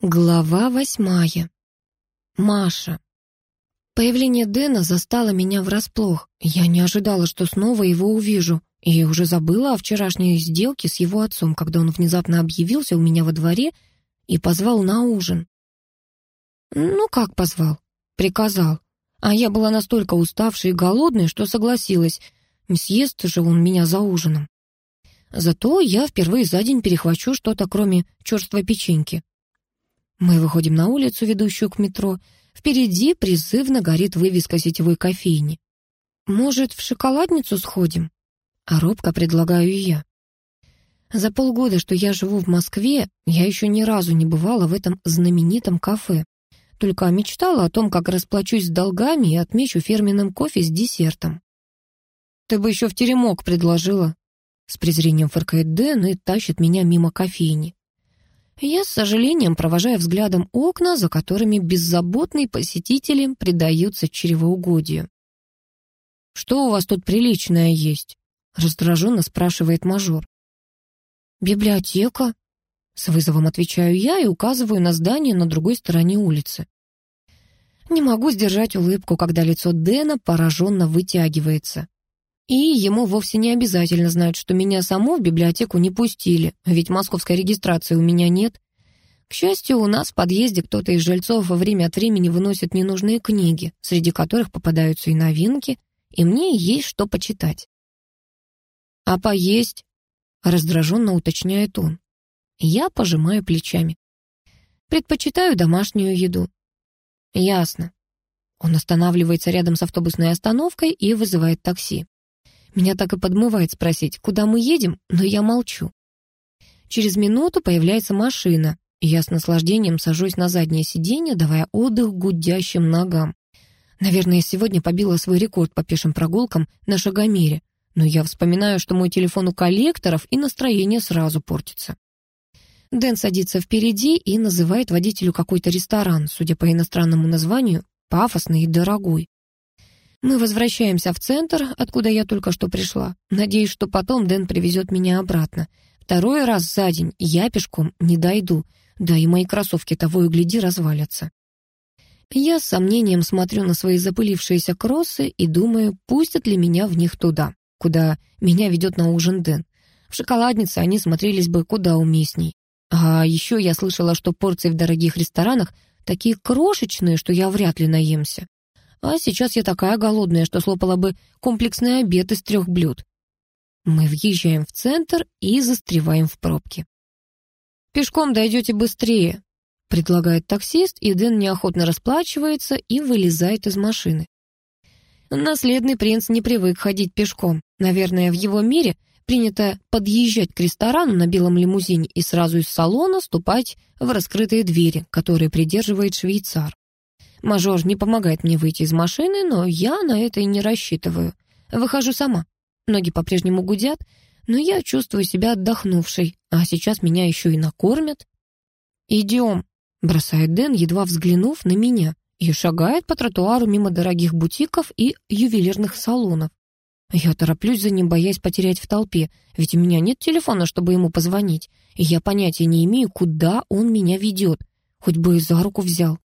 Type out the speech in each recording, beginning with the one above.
Глава восьмая. Маша. Появление Дэна застало меня врасплох. Я не ожидала, что снова его увижу, и уже забыла о вчерашней сделке с его отцом, когда он внезапно объявился у меня во дворе и позвал на ужин. Ну, как позвал? Приказал. А я была настолько уставшей и голодной, что согласилась. Не съест же он меня за ужином. Зато я впервые за день перехвачу что-то, кроме черствой печеньки. Мы выходим на улицу, ведущую к метро. Впереди призывно горит вывеска сетевой кофейни. «Может, в шоколадницу сходим?» А робко предлагаю я. За полгода, что я живу в Москве, я еще ни разу не бывала в этом знаменитом кафе. Только мечтала о том, как расплачусь с долгами и отмечу фирменным кофе с десертом. «Ты бы еще в теремок предложила», — с презрением фыркает Дэн и тащит меня мимо кофейни. Я с сожалением провожаю взглядом окна, за которыми беззаботные посетители предаются чревоугодию. «Что у вас тут приличное есть?» — раздраженно спрашивает мажор. «Библиотека», — с вызовом отвечаю я и указываю на здание на другой стороне улицы. Не могу сдержать улыбку, когда лицо Дэна пораженно вытягивается. И ему вовсе не обязательно знать, что меня саму в библиотеку не пустили, ведь московской регистрации у меня нет. К счастью, у нас в подъезде кто-то из жильцов во время от времени выносит ненужные книги, среди которых попадаются и новинки, и мне есть что почитать. «А поесть?» — раздраженно уточняет он. Я пожимаю плечами. Предпочитаю домашнюю еду. Ясно. Он останавливается рядом с автобусной остановкой и вызывает такси. Меня так и подмывает спросить, куда мы едем, но я молчу. Через минуту появляется машина, и я с наслаждением сажусь на заднее сиденье, давая отдых гудящим ногам. Наверное, сегодня побила свой рекорд по пешим прогулкам на шагомере, но я вспоминаю, что мой телефон у коллекторов, и настроение сразу портится. Дэн садится впереди и называет водителю какой-то ресторан, судя по иностранному названию, пафосный и дорогой. Мы возвращаемся в центр, откуда я только что пришла. Надеюсь, что потом Дэн привезет меня обратно. Второй раз за день я пешком не дойду, да и мои кроссовки того и гляди развалятся. Я с сомнением смотрю на свои запылившиеся кроссы и думаю, пустят ли меня в них туда, куда меня ведет на ужин Дэн. В шоколаднице они смотрелись бы куда уместней. А еще я слышала, что порции в дорогих ресторанах такие крошечные, что я вряд ли наемся. А сейчас я такая голодная, что слопала бы комплексный обед из трех блюд. Мы въезжаем в центр и застреваем в пробке. «Пешком дойдете быстрее», — предлагает таксист, и Дэн неохотно расплачивается и вылезает из машины. Наследный принц не привык ходить пешком. Наверное, в его мире принято подъезжать к ресторану на белом лимузине и сразу из салона ступать в раскрытые двери, которые придерживает швейцар. Мажор не помогает мне выйти из машины, но я на это и не рассчитываю. Выхожу сама. Ноги по-прежнему гудят, но я чувствую себя отдохнувшей, а сейчас меня еще и накормят. «Идем», — бросает Дэн, едва взглянув на меня, и шагает по тротуару мимо дорогих бутиков и ювелирных салонов. Я тороплюсь за ним, боясь потерять в толпе, ведь у меня нет телефона, чтобы ему позвонить, и я понятия не имею, куда он меня ведет, хоть бы и за руку взял.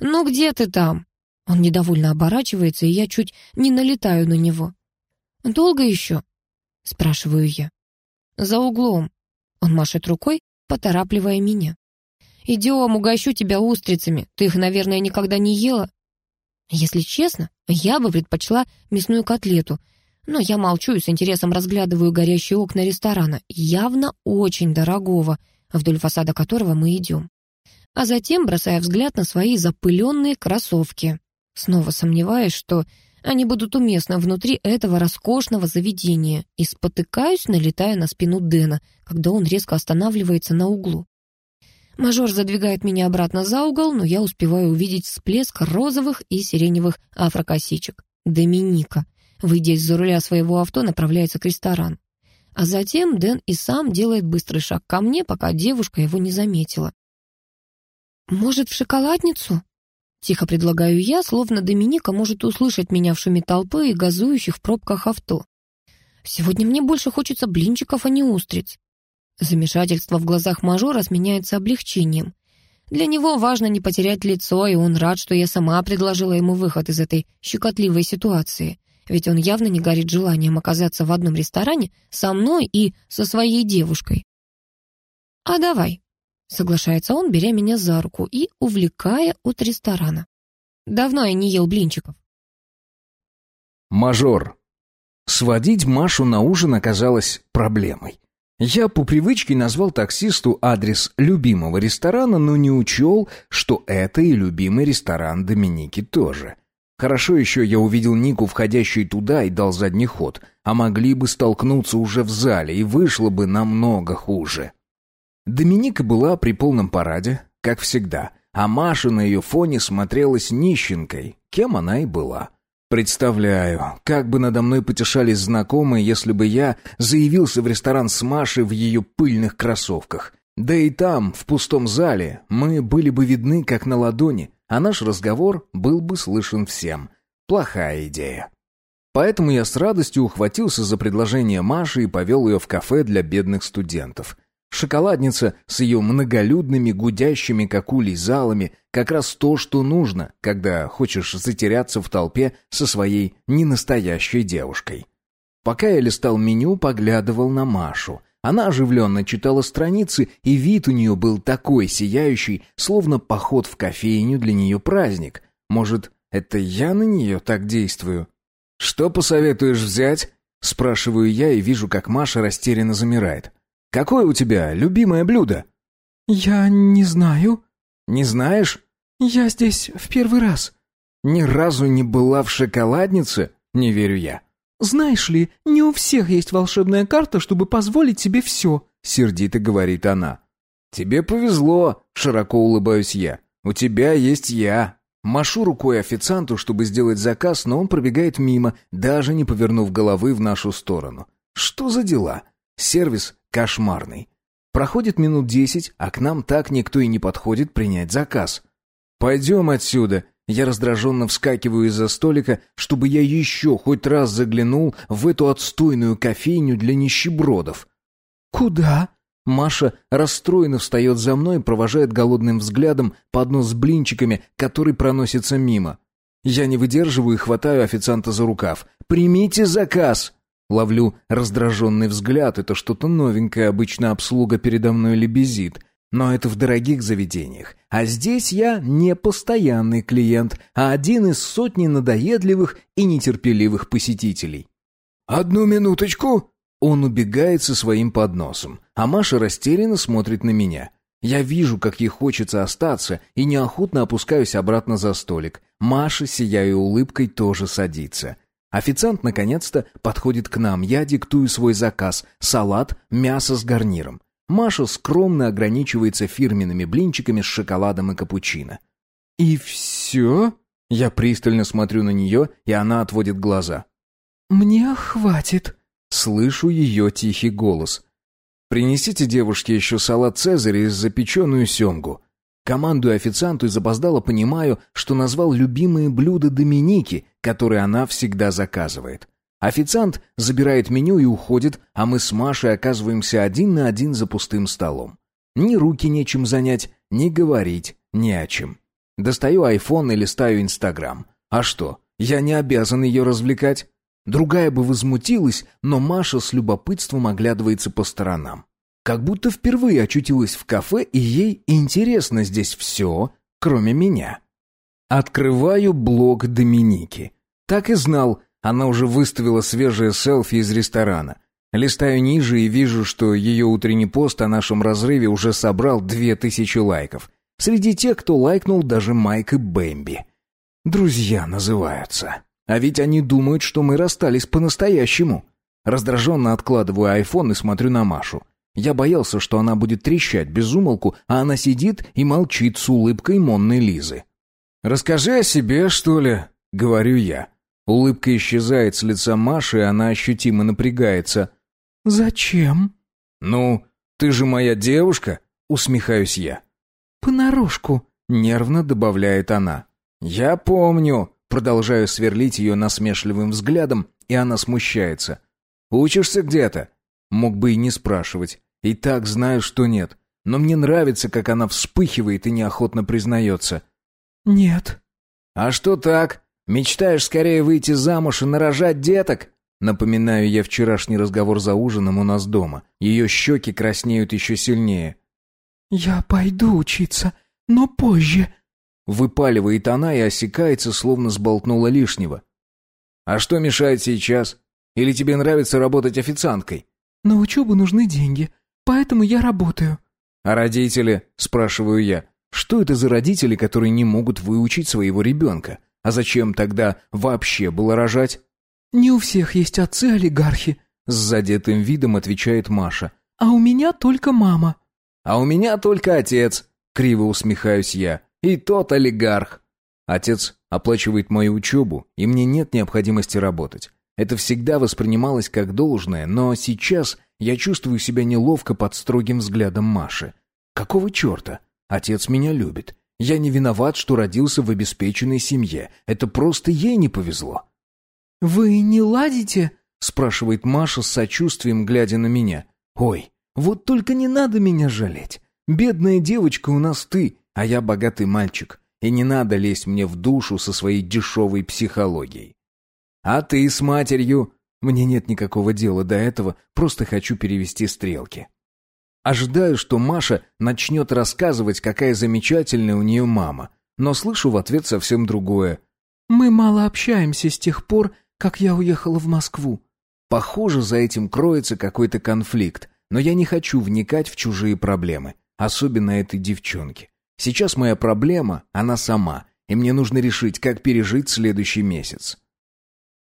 «Ну где ты там?» Он недовольно оборачивается, и я чуть не налетаю на него. «Долго еще?» — спрашиваю я. «За углом». Он машет рукой, поторапливая меня. «Идем, угощу тебя устрицами. Ты их, наверное, никогда не ела?» Если честно, я бы предпочла мясную котлету, но я молчу и с интересом разглядываю горящие окна ресторана, явно очень дорогого, вдоль фасада которого мы идем а затем бросая взгляд на свои запыленные кроссовки, снова сомневаясь, что они будут уместны внутри этого роскошного заведения, и спотыкаюсь, налетая на спину Дэна, когда он резко останавливается на углу. Мажор задвигает меня обратно за угол, но я успеваю увидеть всплеск розовых и сиреневых афрокосичек. Доминика, выйдя из-за руля своего авто, направляется к ресторану. А затем Дэн и сам делает быстрый шаг ко мне, пока девушка его не заметила. «Может, в шоколадницу?» Тихо предлагаю я, словно Доминика может услышать меня в шуме толпы и газующих в пробках авто. «Сегодня мне больше хочется блинчиков, а не устриц». Замешательство в глазах мажора сменяется облегчением. Для него важно не потерять лицо, и он рад, что я сама предложила ему выход из этой щекотливой ситуации. Ведь он явно не горит желанием оказаться в одном ресторане со мной и со своей девушкой. «А давай», — соглашается он, беря меня за руку и увлекая от ресторана. Давно я не ел блинчиков. Мажор. Сводить Машу на ужин оказалось проблемой. Я по привычке назвал таксисту адрес любимого ресторана, но не учел, что это и любимый ресторан Доминики тоже. Хорошо еще я увидел Нику, входящей туда, и дал задний ход, а могли бы столкнуться уже в зале, и вышло бы намного хуже. Доминика была при полном параде, как всегда, а Маша на ее фоне смотрелась нищенкой, кем она и была. Представляю, как бы надо мной потешались знакомые, если бы я заявился в ресторан с Машей в ее пыльных кроссовках. Да и там, в пустом зале, мы были бы видны как на ладони, а наш разговор был бы слышен всем. Плохая идея. Поэтому я с радостью ухватился за предложение Маши и повел ее в кафе для бедных студентов. Шоколадница с ее многолюдными, гудящими, как улей, залами — как раз то, что нужно, когда хочешь затеряться в толпе со своей ненастоящей девушкой. Пока я листал меню, поглядывал на Машу. Она оживленно читала страницы, и вид у нее был такой сияющий, словно поход в кофейню для нее праздник. Может, это я на нее так действую? «Что посоветуешь взять?» Спрашиваю я и вижу, как Маша растерянно замирает. Какое у тебя любимое блюдо?» «Я не знаю». «Не знаешь?» «Я здесь в первый раз». «Ни разу не была в шоколаднице?» «Не верю я». «Знаешь ли, не у всех есть волшебная карта, чтобы позволить себе все», — сердито говорит она. «Тебе повезло», — широко улыбаюсь я. «У тебя есть я». Машу рукой официанту, чтобы сделать заказ, но он пробегает мимо, даже не повернув головы в нашу сторону. «Что за дела?» Сервис кошмарный. Проходит минут десять, а к нам так никто и не подходит принять заказ. «Пойдем отсюда!» Я раздраженно вскакиваю из-за столика, чтобы я еще хоть раз заглянул в эту отстойную кофейню для нищебродов. «Куда?» Маша расстроенно встает за мной и провожает голодным взглядом поднос с блинчиками, который проносится мимо. Я не выдерживаю и хватаю официанта за рукав. «Примите заказ!» Ловлю раздраженный взгляд, это что-то новенькое, обычно обслуга передо мной лебезит. Но это в дорогих заведениях. А здесь я не постоянный клиент, а один из сотни надоедливых и нетерпеливых посетителей. «Одну минуточку!» Он убегает со своим подносом, а Маша растерянно смотрит на меня. Я вижу, как ей хочется остаться, и неохотно опускаюсь обратно за столик. Маша, сияя улыбкой, тоже садится. Официант наконец-то подходит к нам. Я диктую свой заказ. Салат, мясо с гарниром. Маша скромно ограничивается фирменными блинчиками с шоколадом и капучино. «И все?» Я пристально смотрю на нее, и она отводит глаза. «Мне хватит», — слышу ее тихий голос. «Принесите девушке еще салат «Цезарь» и запеченную семгу. Командую официанту и запоздало понимаю, что назвал любимые блюда Доминики, которые она всегда заказывает. Официант забирает меню и уходит, а мы с Машей оказываемся один на один за пустым столом. Ни руки нечем занять, ни говорить ни о чем. Достаю айфон и листаю Инстаграм. А что, я не обязан ее развлекать? Другая бы возмутилась, но Маша с любопытством оглядывается по сторонам. Как будто впервые очутилась в кафе, и ей интересно здесь все, кроме меня. Открываю блог Доминики. Так и знал, она уже выставила свежее селфи из ресторана. Листаю ниже и вижу, что ее утренний пост о нашем разрыве уже собрал две тысячи лайков. Среди тех, кто лайкнул даже Майк и Бэмби. Друзья называются. А ведь они думают, что мы расстались по-настоящему. Раздраженно откладываю айфон и смотрю на Машу. Я боялся, что она будет трещать без умолку, а она сидит и молчит с улыбкой Монны Лизы. «Расскажи о себе, что ли?» — говорю я. Улыбка исчезает с лица Маши, и она ощутимо напрягается. «Зачем?» «Ну, ты же моя девушка», — усмехаюсь я. «Понарошку», — нервно добавляет она. «Я помню», — продолжаю сверлить ее насмешливым взглядом, и она смущается. «Учишься где-то?» Мог бы и не спрашивать. И так знаю, что нет. но мне нравится, как она вспыхивает и неохотно признается. «Нет». «А что так? Мечтаешь скорее выйти замуж и нарожать деток?» Напоминаю я вчерашний разговор за ужином у нас дома. Ее щеки краснеют еще сильнее. «Я пойду учиться, но позже», — выпаливает она и осекается, словно сболтнула лишнего. «А что мешает сейчас? Или тебе нравится работать официанткой?» «На учебу нужны деньги, поэтому я работаю». «А родители?» — спрашиваю я. «Что это за родители, которые не могут выучить своего ребенка? А зачем тогда вообще было рожать?» «Не у всех есть отцы-олигархи», — с задетым видом отвечает Маша. «А у меня только мама». «А у меня только отец», — криво усмехаюсь я. «И тот олигарх». Отец оплачивает мою учебу, и мне нет необходимости работать. Это всегда воспринималось как должное, но сейчас я чувствую себя неловко под строгим взглядом Маши. Какого черта? Отец меня любит. Я не виноват, что родился в обеспеченной семье. Это просто ей не повезло. «Вы не ладите?» — спрашивает Маша с сочувствием, глядя на меня. «Ой, вот только не надо меня жалеть. Бедная девочка у нас ты, а я богатый мальчик. И не надо лезть мне в душу со своей дешевой психологией. А ты с матерью? Мне нет никакого дела до этого, просто хочу перевести стрелки». Ожидаю, что Маша начнет рассказывать, какая замечательная у нее мама, но слышу в ответ совсем другое. «Мы мало общаемся с тех пор, как я уехала в Москву. Похоже, за этим кроется какой-то конфликт, но я не хочу вникать в чужие проблемы, особенно этой девчонки. Сейчас моя проблема, она сама, и мне нужно решить, как пережить следующий месяц.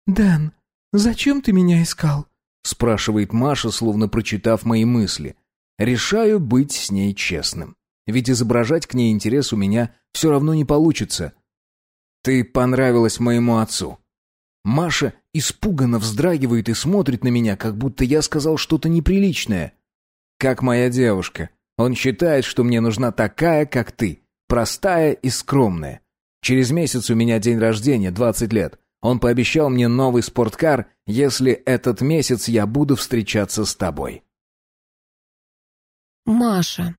«Дэн, зачем ты меня искал?» спрашивает Маша, словно прочитав мои мысли. Решаю быть с ней честным. Ведь изображать к ней интерес у меня все равно не получится. «Ты понравилась моему отцу», Маша испуганно вздрагивает и смотрит на меня, как будто я сказал что-то неприличное. Как моя девушка. Он считает, что мне нужна такая, как ты. Простая и скромная. Через месяц у меня день рождения, 20 лет. Он пообещал мне новый спорткар, если этот месяц я буду встречаться с тобой. Маша.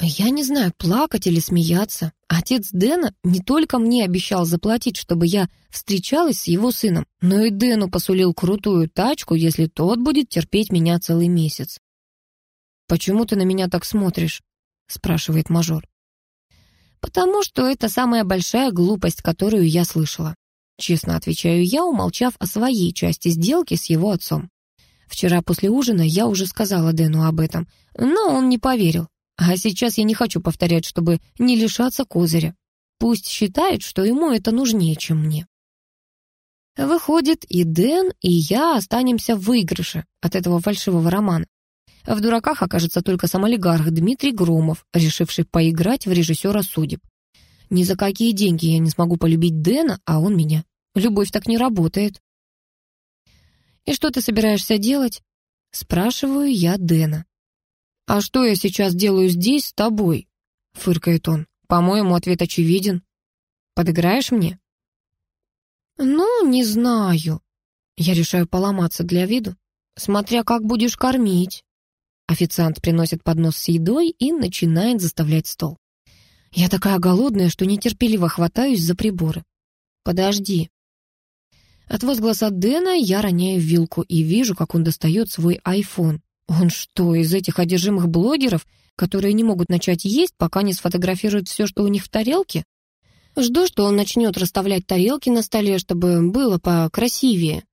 Я не знаю, плакать или смеяться. Отец Дэна не только мне обещал заплатить, чтобы я встречалась с его сыном, но и Дэну посулил крутую тачку, если тот будет терпеть меня целый месяц. «Почему ты на меня так смотришь?» — спрашивает мажор. «Потому что это самая большая глупость, которую я слышала». Честно отвечаю я, умолчав о своей части сделки с его отцом. Вчера после ужина я уже сказала Дэну об этом, но он не поверил. А сейчас я не хочу повторять, чтобы не лишаться козыря. Пусть считает, что ему это нужнее, чем мне. Выходит, и Дэн, и я останемся в выигрыше от этого фальшивого романа. В дураках окажется только сам олигарх Дмитрий Громов, решивший поиграть в режиссера судеб. Ни за какие деньги я не смогу полюбить Дэна, а он меня. Любовь так не работает. «И что ты собираешься делать?» Спрашиваю я Дэна. «А что я сейчас делаю здесь с тобой?» — фыркает он. «По-моему, ответ очевиден. Подыграешь мне?» «Ну, не знаю». Я решаю поломаться для виду, смотря как будешь кормить. Официант приносит поднос с едой и начинает заставлять стол. Я такая голодная, что нетерпеливо хватаюсь за приборы. «Подожди». От возгласа Дэна я роняю вилку и вижу, как он достает свой айфон. Он что, из этих одержимых блогеров, которые не могут начать есть, пока не сфотографируют все, что у них в тарелке? Жду, что он начнет расставлять тарелки на столе, чтобы было покрасивее.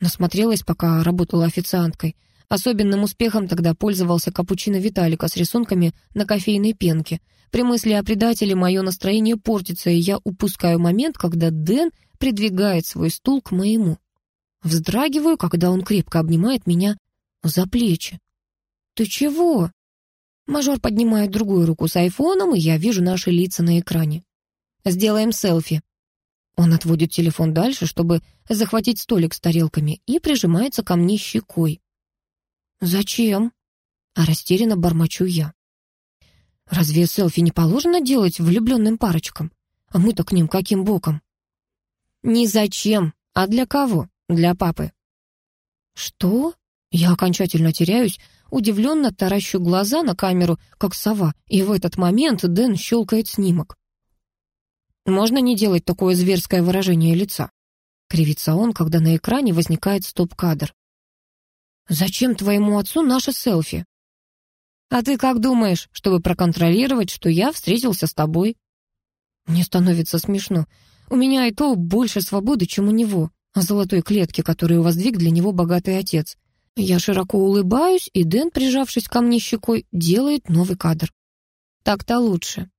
Насмотрелась, пока работала официанткой. Особенным успехом тогда пользовался капучино Виталика с рисунками на кофейной пенке. При мысли о предателе мое настроение портится, и я упускаю момент, когда Дэн придвигает свой стул к моему. Вздрагиваю, когда он крепко обнимает меня за плечи. «Ты чего?» Мажор поднимает другую руку с айфоном, и я вижу наши лица на экране. «Сделаем селфи». Он отводит телефон дальше, чтобы захватить столик с тарелками, и прижимается ко мне щекой. «Зачем?» А растерянно бормочу я. «Разве селфи не положено делать влюбленным парочкам? А мы-то к ним каким боком?» «Не зачем, а для кого? Для папы». «Что?» Я окончательно теряюсь. удивленно таращу глаза на камеру, как сова, и в этот момент Дэн щелкает снимок. «Можно не делать такое зверское выражение лица?» Кривится он, когда на экране возникает стоп-кадр. «Зачем твоему отцу наше селфи?» «А ты как думаешь, чтобы проконтролировать, что я встретился с тобой?» Мне становится смешно. У меня и то больше свободы, чем у него, о золотой клетке, которую воздвиг для него богатый отец. Я широко улыбаюсь, и Дэн, прижавшись ко мне щекой, делает новый кадр. Так-то лучше.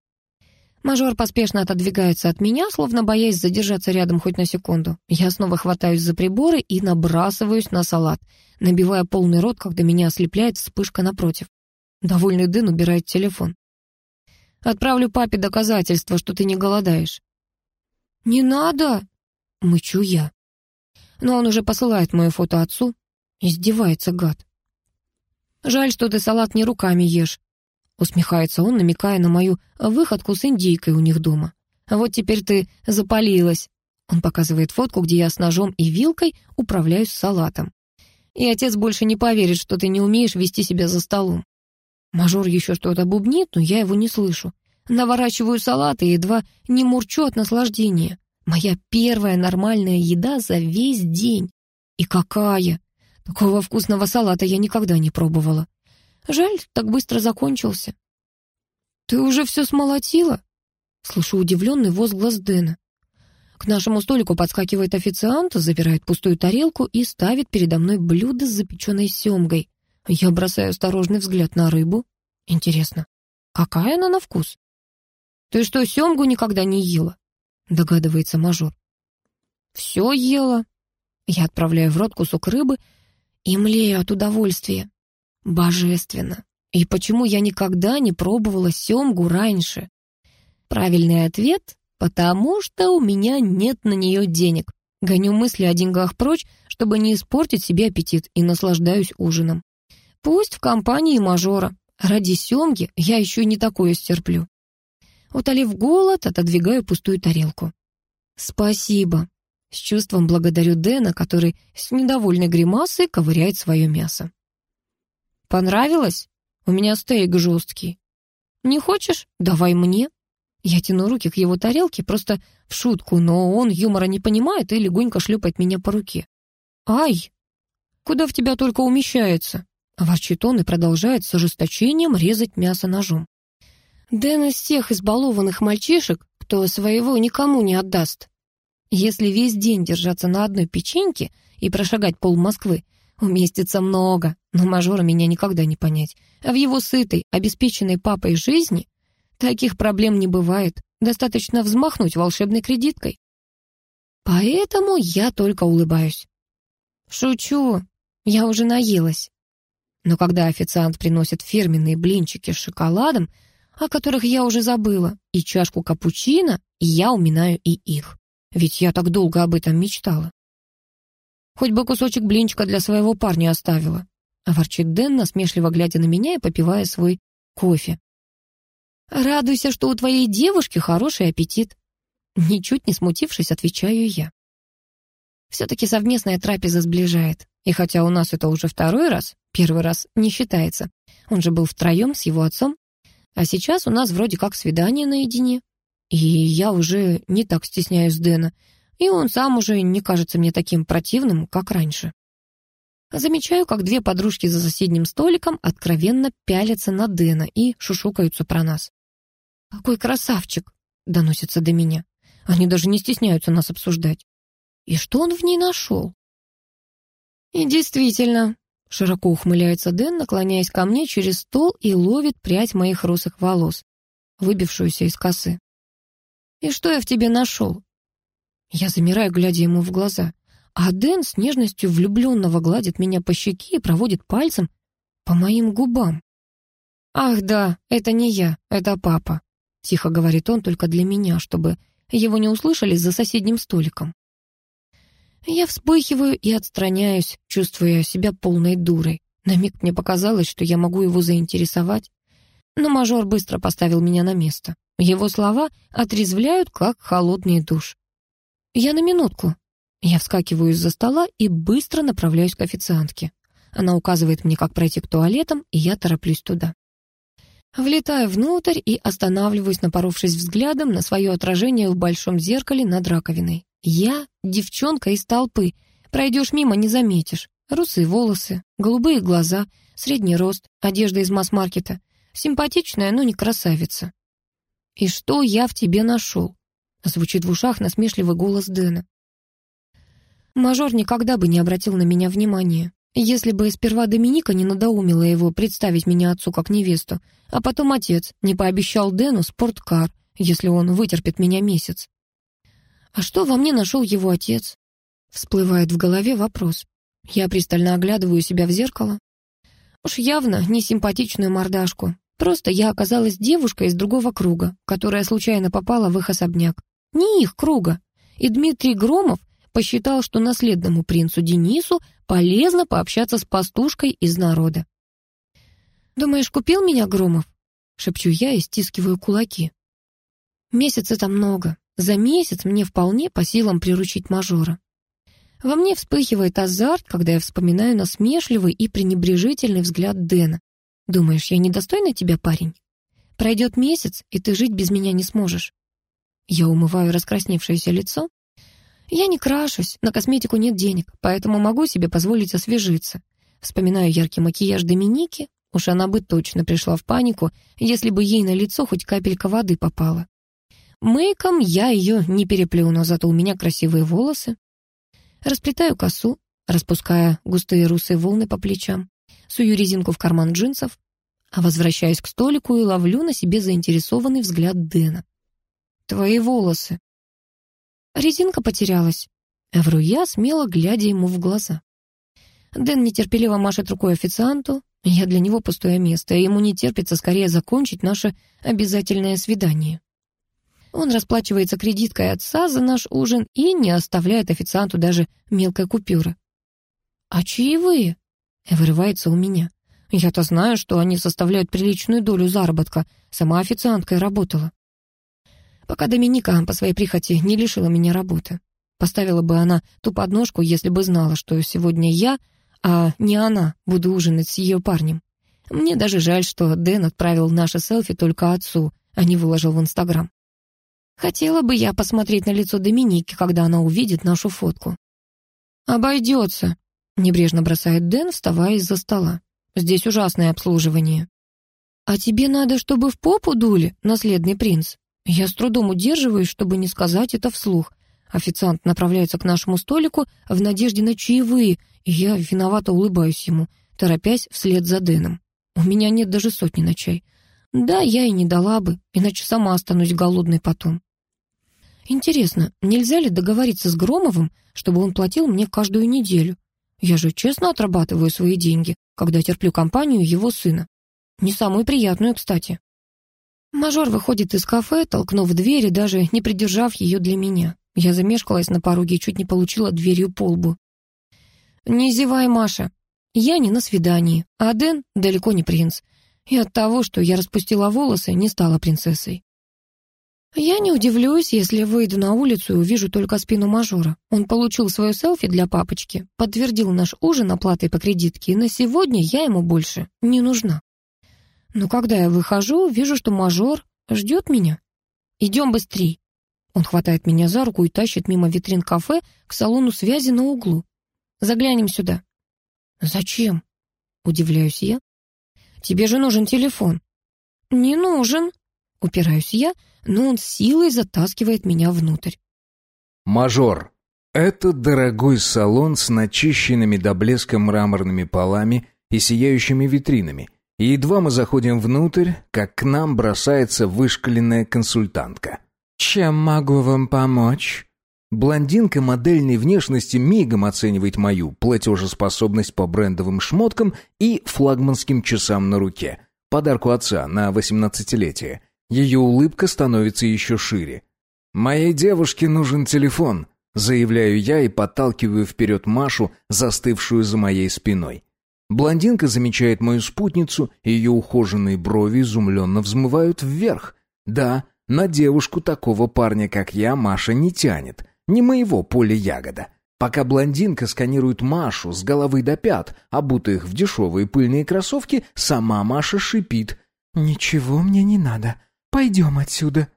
Мажор поспешно отодвигается от меня, словно боясь задержаться рядом хоть на секунду. Я снова хватаюсь за приборы и набрасываюсь на салат, набивая полный рот, когда меня ослепляет вспышка напротив. Довольный Дэн убирает телефон. «Отправлю папе доказательства, что ты не голодаешь». «Не надо!» — мычу я. Но он уже посылает мое фото отцу. Издевается гад. «Жаль, что ты салат не руками ешь. Усмехается он, намекая на мою выходку с индейкой у них дома. Вот теперь ты запалилась. Он показывает фотку, где я с ножом и вилкой управляюсь салатом. И отец больше не поверит, что ты не умеешь вести себя за столом. Мажор еще что-то бубнит, но я его не слышу. Наворачиваю салат и едва не мурчу от наслаждения. Моя первая нормальная еда за весь день. И какая! Такого вкусного салата я никогда не пробовала. Жаль, так быстро закончился. «Ты уже все смолотила?» Слышу удивленный возглас Дэна. К нашему столику подскакивает официант, забирает пустую тарелку и ставит передо мной блюдо с запеченной семгой. Я бросаю осторожный взгляд на рыбу. Интересно, какая она на вкус? «Ты что, семгу никогда не ела?» догадывается мажор. «Все ела». Я отправляю в рот кусок рыбы и млею от удовольствия. Божественно. И почему я никогда не пробовала семгу раньше? Правильный ответ — потому что у меня нет на нее денег. Гоню мысли о деньгах прочь, чтобы не испортить себе аппетит, и наслаждаюсь ужином. Пусть в компании мажора. Ради семги я еще не такое стерплю. Утолив голод, отодвигаю пустую тарелку. «Спасибо». С чувством благодарю Дэна, который с недовольной гримасой ковыряет свое мясо. Понравилось? У меня стейк жесткий. Не хочешь? Давай мне. Я тяну руки к его тарелке, просто в шутку, но он юмора не понимает и легонько шлепает меня по руке. «Ай! Куда в тебя только умещается?» Ворчит он и продолжает с ожесточением резать мясо ножом. Дэн из тех избалованных мальчишек, кто своего никому не отдаст. Если весь день держаться на одной печеньке и прошагать пол Москвы, Уместится много, но мажора меня никогда не понять. А в его сытой, обеспеченной папой жизни таких проблем не бывает. Достаточно взмахнуть волшебной кредиткой. Поэтому я только улыбаюсь. Шучу, я уже наелась. Но когда официант приносит фирменные блинчики с шоколадом, о которых я уже забыла, и чашку капучино, я уминаю и их. Ведь я так долго об этом мечтала. Хоть бы кусочек блинчика для своего парня оставила. А ворчит Дэн, насмешливо глядя на меня и попивая свой кофе. «Радуйся, что у твоей девушки хороший аппетит». Ничуть не смутившись, отвечаю я. Все-таки совместная трапеза сближает. И хотя у нас это уже второй раз, первый раз не считается. Он же был втроем с его отцом. А сейчас у нас вроде как свидание наедине. И я уже не так стесняюсь Дэна и он сам уже не кажется мне таким противным, как раньше. Замечаю, как две подружки за соседним столиком откровенно пялятся на Дэна и шушукаются про нас. «Какой красавчик!» — доносится до меня. Они даже не стесняются нас обсуждать. И что он в ней нашел? И действительно, широко ухмыляется Дэн, наклоняясь ко мне через стол и ловит прядь моих русых волос, выбившуюся из косы. «И что я в тебе нашел? Я замираю, глядя ему в глаза. А Дэн с нежностью влюбленного гладит меня по щеке и проводит пальцем по моим губам. «Ах да, это не я, это папа», — тихо говорит он только для меня, чтобы его не услышали за соседним столиком. Я вспыхиваю и отстраняюсь, чувствуя себя полной дурой. На миг мне показалось, что я могу его заинтересовать. Но мажор быстро поставил меня на место. Его слова отрезвляют, как холодный душ. «Я на минутку». Я вскакиваю из-за стола и быстро направляюсь к официантке. Она указывает мне, как пройти к туалетам, и я тороплюсь туда. Влетаю внутрь и останавливаюсь, напоровшись взглядом на свое отражение в большом зеркале над раковиной. Я — девчонка из толпы. Пройдешь мимо, не заметишь. Русые волосы, голубые глаза, средний рост, одежда из масс-маркета. Симпатичная, но не красавица. «И что я в тебе нашел?» Звучит в ушах насмешливый голос Дэна. Мажор никогда бы не обратил на меня внимания. Если бы сперва Доминика не надоумила его представить меня отцу как невесту, а потом отец не пообещал Дэну спорткар, если он вытерпит меня месяц. А что во мне нашел его отец? Всплывает в голове вопрос. Я пристально оглядываю себя в зеркало. Уж явно не симпатичную мордашку. Просто я оказалась девушкой из другого круга, которая случайно попала в их особняк. Не их круга. И Дмитрий Громов посчитал, что наследному принцу Денису полезно пообщаться с пастушкой из народа. «Думаешь, купил меня Громов?» — шепчу я и стискиваю кулаки. Месяц это много. За месяц мне вполне по силам приручить мажора. Во мне вспыхивает азарт, когда я вспоминаю насмешливый и пренебрежительный взгляд Дэна. «Думаешь, я недостойна тебя, парень? Пройдет месяц, и ты жить без меня не сможешь». Я умываю раскрасневшееся лицо, я не крашусь, на косметику нет денег, поэтому могу себе позволить освежиться. Вспоминаю яркий макияж Доминики, уж она бы точно пришла в панику, если бы ей на лицо хоть капелька воды попала. Мейком я ее не переплюну, зато у меня красивые волосы. Расплетаю косу, распуская густые русые волны по плечам, сую резинку в карман джинсов, а возвращаюсь к столику и ловлю на себе заинтересованный взгляд Дэна. «Твои волосы», Резинка потерялась. Вру я, смело глядя ему в глаза. Дэн нетерпеливо машет рукой официанту. Я для него пустое место, и ему не терпится скорее закончить наше обязательное свидание. Он расплачивается кредиткой отца за наш ужин и не оставляет официанту даже мелкой купюры. «А чаевые?» — вырывается у меня. Я-то знаю, что они составляют приличную долю заработка. Сама официанткой работала. Пока Доминика по своей прихоти не лишила меня работы. Поставила бы она ту подножку, если бы знала, что сегодня я, а не она, буду ужинать с ее парнем. Мне даже жаль, что Дэн отправил наше селфи только отцу, а не выложил в Инстаграм. Хотела бы я посмотреть на лицо Доминики, когда она увидит нашу фотку. «Обойдется», — небрежно бросает Дэн, вставая из-за стола. «Здесь ужасное обслуживание». «А тебе надо, чтобы в попу дули, наследный принц?» Я с трудом удерживаюсь, чтобы не сказать это вслух. Официант направляется к нашему столику в надежде на чаевые, я виновато улыбаюсь ему, торопясь вслед за Дэном. У меня нет даже сотни на чай. Да, я и не дала бы, иначе сама останусь голодной потом. Интересно, нельзя ли договориться с Громовым, чтобы он платил мне каждую неделю? Я же честно отрабатываю свои деньги, когда терплю компанию его сына. Не самую приятную, кстати. Мажор выходит из кафе, толкнув дверь и даже не придержав ее для меня. Я замешкалась на пороге и чуть не получила дверью по лбу. «Не зевай, Маша. Я не на свидании, а Дэн далеко не принц. И от того, что я распустила волосы, не стала принцессой. Я не удивлюсь, если выйду на улицу и увижу только спину мажора. Он получил свое селфи для папочки, подтвердил наш ужин оплатой по кредитке, и на сегодня я ему больше не нужна. Но когда я выхожу, вижу, что мажор ждет меня. «Идем быстрей». Он хватает меня за руку и тащит мимо витрин кафе к салону связи на углу. «Заглянем сюда». «Зачем?» — удивляюсь я. «Тебе же нужен телефон». «Не нужен», — упираюсь я, но он силой затаскивает меня внутрь. «Мажор, это дорогой салон с начищенными до блеска мраморными полами и сияющими витринами. И едва мы заходим внутрь, как к нам бросается вышкаленная консультантка. «Чем могу вам помочь?» Блондинка модельной внешности мигом оценивает мою платежеспособность по брендовым шмоткам и флагманским часам на руке. Подарку отца на восемнадцатилетие. Ее улыбка становится еще шире. «Моей девушке нужен телефон», заявляю я и подталкиваю вперед Машу, застывшую за моей спиной. Блондинка замечает мою спутницу, и ее ухоженные брови изумленно взмывают вверх. Да, на девушку такого парня, как я, Маша не тянет. Не моего поля ягода. Пока блондинка сканирует Машу с головы до пят, обутых в дешевые пыльные кроссовки, сама Маша шипит. «Ничего мне не надо. Пойдем отсюда».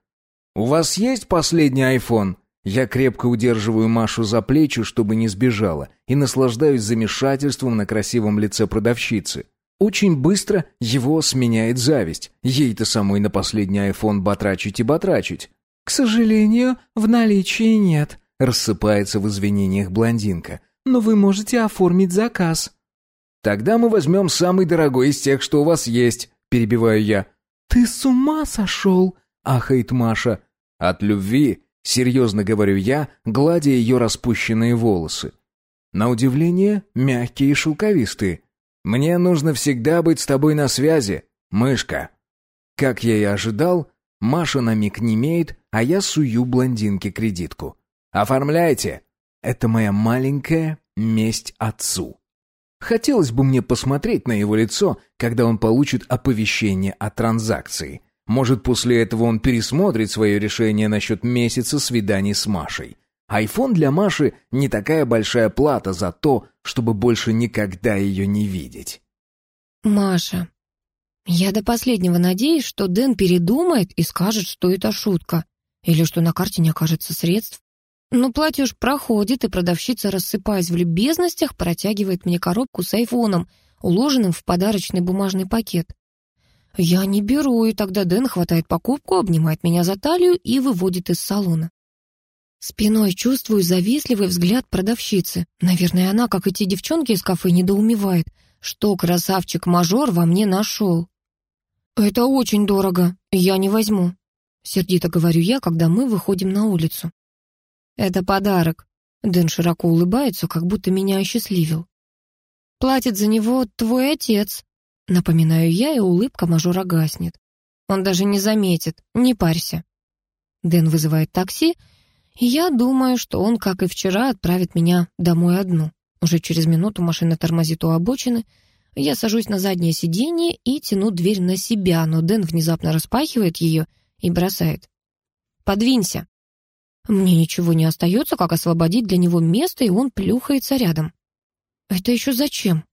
«У вас есть последний айфон?» Я крепко удерживаю Машу за плечи, чтобы не сбежала, и наслаждаюсь замешательством на красивом лице продавщицы. Очень быстро его сменяет зависть. Ей-то самой на последний айфон батрачить и батрачить. «К сожалению, в наличии нет», — рассыпается в извинениях блондинка. «Но вы можете оформить заказ». «Тогда мы возьмем самый дорогой из тех, что у вас есть», — перебиваю я. «Ты с ума сошел?» — ахает Маша. «От любви Серьезно говорю я, гладя ее распущенные волосы. На удивление, мягкие и шелковистые. Мне нужно всегда быть с тобой на связи, мышка. Как я и ожидал, Маша на миг не имеет, а я сую блондинке кредитку. Оформляйте. Это моя маленькая месть отцу. Хотелось бы мне посмотреть на его лицо, когда он получит оповещение о транзакции. Может, после этого он пересмотрит свое решение насчет месяца свиданий с Машей. Айфон для Маши не такая большая плата за то, чтобы больше никогда ее не видеть. Маша, я до последнего надеюсь, что Дэн передумает и скажет, что это шутка, или что на карте не окажется средств. Но платеж проходит, и продавщица, рассыпаясь в любезностях, протягивает мне коробку с айфоном, уложенным в подарочный бумажный пакет. Я не беру, и тогда Дэн хватает покупку, обнимает меня за талию и выводит из салона. Спиной чувствую завистливый взгляд продавщицы. Наверное, она, как и те девчонки из кафе, недоумевает, что красавчик-мажор во мне нашел. «Это очень дорого, я не возьму», — сердито говорю я, когда мы выходим на улицу. «Это подарок». Дэн широко улыбается, как будто меня осчастливил. «Платит за него твой отец», Напоминаю я, и улыбка мажора гаснет. Он даже не заметит, не парься. Дэн вызывает такси, и я думаю, что он, как и вчера, отправит меня домой одну. Уже через минуту машина тормозит у обочины. Я сажусь на заднее сиденье и тяну дверь на себя, но Дэн внезапно распахивает ее и бросает. «Подвинься». Мне ничего не остается, как освободить для него место, и он плюхается рядом. «Это еще зачем?»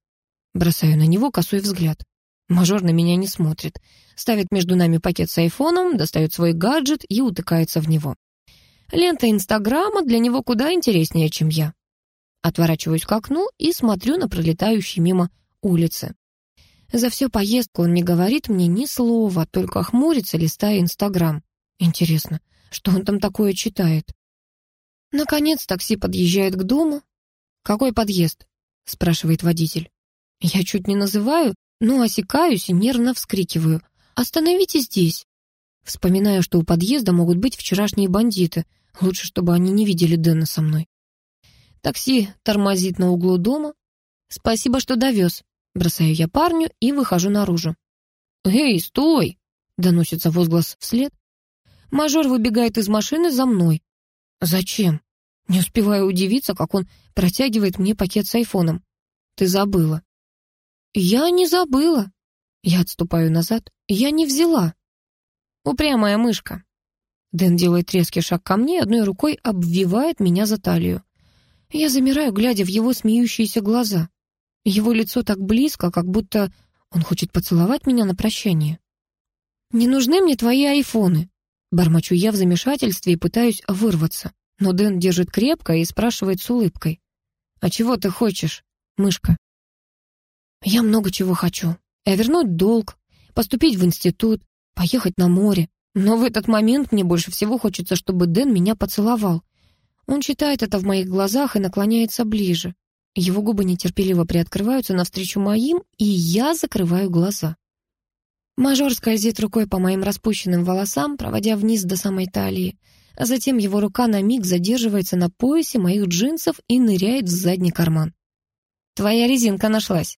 Бросаю на него косой взгляд. Мажор на меня не смотрит. Ставит между нами пакет с айфоном, достает свой гаджет и утыкается в него. Лента Инстаграма для него куда интереснее, чем я. Отворачиваюсь к окну и смотрю на пролетающие мимо улицы. За всю поездку он не говорит мне ни слова, только хмурится, листая Инстаграм. Интересно, что он там такое читает? Наконец такси подъезжает к дому. «Какой подъезд?» — спрашивает водитель. Я чуть не называю, но осекаюсь и нервно вскрикиваю. «Остановите здесь!» Вспоминаю, что у подъезда могут быть вчерашние бандиты. Лучше, чтобы они не видели Дэна со мной. Такси тормозит на углу дома. «Спасибо, что довез», — бросаю я парню и выхожу наружу. «Эй, стой!» — доносится возглас вслед. Мажор выбегает из машины за мной. «Зачем?» Не успеваю удивиться, как он протягивает мне пакет с айфоном. «Ты забыла». «Я не забыла». Я отступаю назад. «Я не взяла». «Упрямая мышка». Дэн делает резкий шаг ко мне, одной рукой обвивает меня за талию. Я замираю, глядя в его смеющиеся глаза. Его лицо так близко, как будто он хочет поцеловать меня на прощание. «Не нужны мне твои айфоны», — бормочу я в замешательстве и пытаюсь вырваться. Но Дэн держит крепко и спрашивает с улыбкой. «А чего ты хочешь, мышка?» Я много чего хочу. Я вернуть долг, поступить в институт, поехать на море. Но в этот момент мне больше всего хочется, чтобы Дэн меня поцеловал. Он читает это в моих глазах и наклоняется ближе. Его губы нетерпеливо приоткрываются навстречу моим, и я закрываю глаза. Мажор скользит рукой по моим распущенным волосам, проводя вниз до самой талии, а затем его рука на миг задерживается на поясе моих джинсов и ныряет в задний карман. «Твоя резинка нашлась».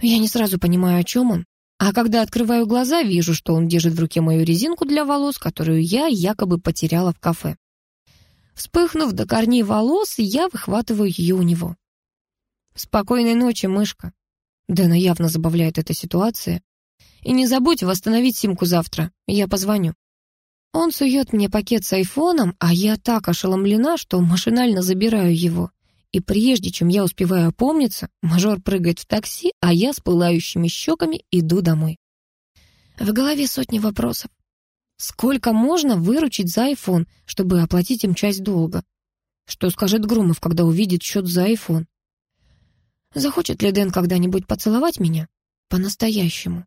Я не сразу понимаю, о чем он. А когда открываю глаза, вижу, что он держит в руке мою резинку для волос, которую я якобы потеряла в кафе. Вспыхнув до корней волос, я выхватываю ее у него. «Спокойной ночи, мышка». Дэна явно забавляет эта ситуация. «И не забудь восстановить симку завтра. Я позвоню». Он сует мне пакет с айфоном, а я так ошеломлена, что машинально забираю его. И прежде чем я успеваю опомниться, мажор прыгает в такси, а я с пылающими щеками иду домой. В голове сотни вопросов. Сколько можно выручить за айфон, чтобы оплатить им часть долга? Что скажет Громов, когда увидит счет за айфон? Захочет ли Дэн когда-нибудь поцеловать меня? По-настоящему.